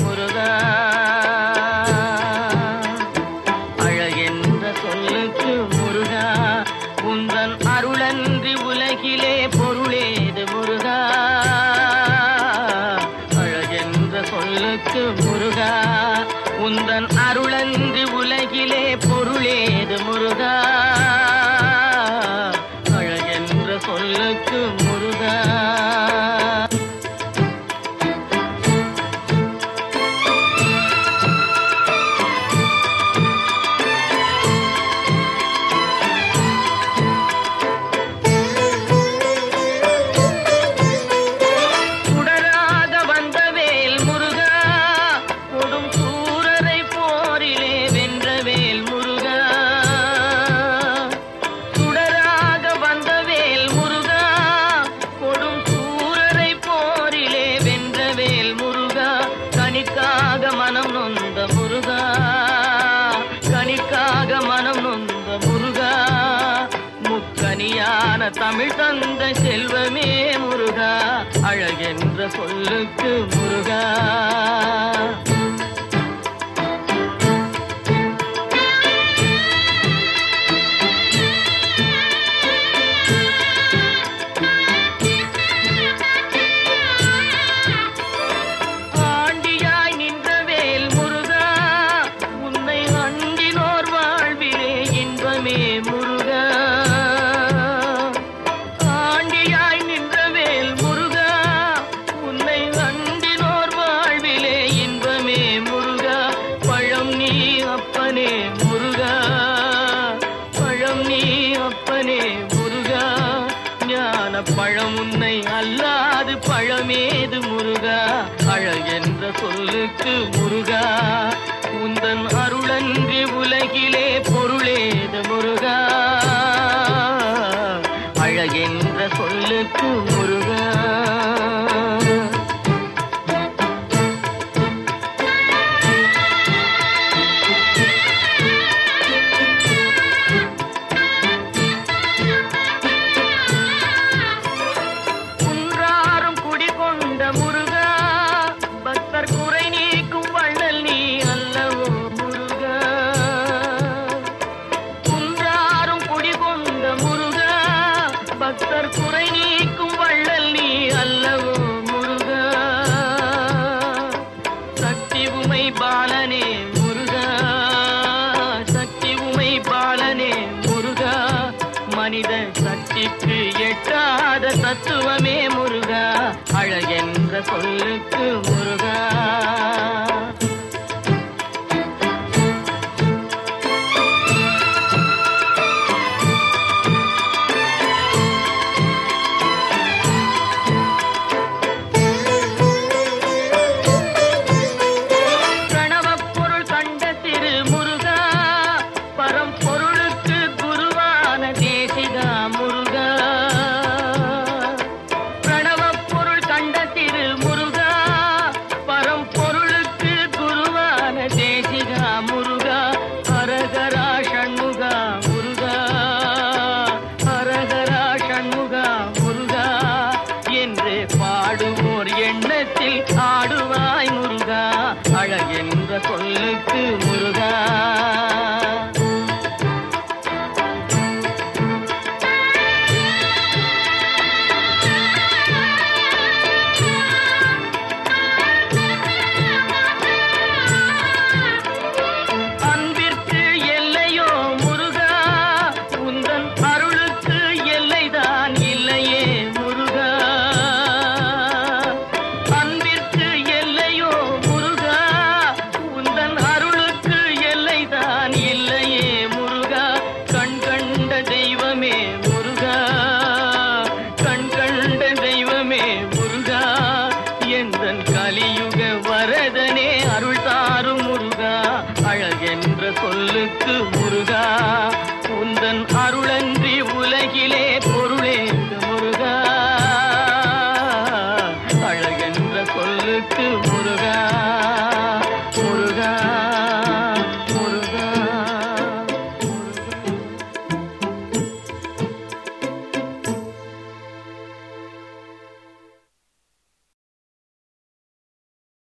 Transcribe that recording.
முருகா. அழகென்ற சொல்லுக்கு முருகா. உந்தன் அருளன்றி உலகிலே பொருளேது முருகா. அழகென்ற சொல்லுக்கு முருகா. உந்தன் அருளன்றி உலகிலே பொருளேது முருகா. முக்கனியான தமிழ் தந்த செல்வமே முருகா. அழகென்ற சொல்லுக்கு முருகா. அல்லாது பழமேது முருகா? அழகென்ற சொல்லுக்கு முருகா? உந்தன் அருளன்றி உலகிலே பொருளேது முருகா? அழகென்ற சொல்லுக்கு முருகா? பக்தர் நீக்கும் வள்ளல் நீ அல்லவோ முருகா? சக்தி உமை பாலனே முருகா. சக்தி உமை பாலனே முருகா. மனித சக்திக்கு எட்டாத தத்துவமே முருகா. அழகென்ற சொல்லுக்கு முருகா.